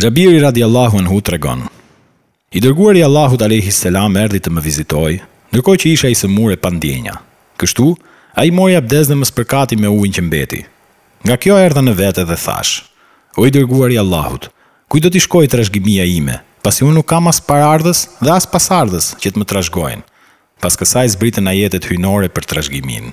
Xhabiri radijallahu anhu tregon, I Dërguari i Allahut alejhi selam erdhi të më vizitojë, ndërkohë që isha i sëmurë e pa ndjenja. Kështu, ai mori abdes dhe më spërkati me ujin që mbeti. Nga kjo erdha në vete dhe thashë, O i Dërguari i Allahut, kujt do t'i shkojë trashëgimia ime, pasi unë nuk kam as paraardhës dhe as pasardhës që të më trashëgojnë. Pas kësaj zbritën ajetet hyjnore për trashëgiminë.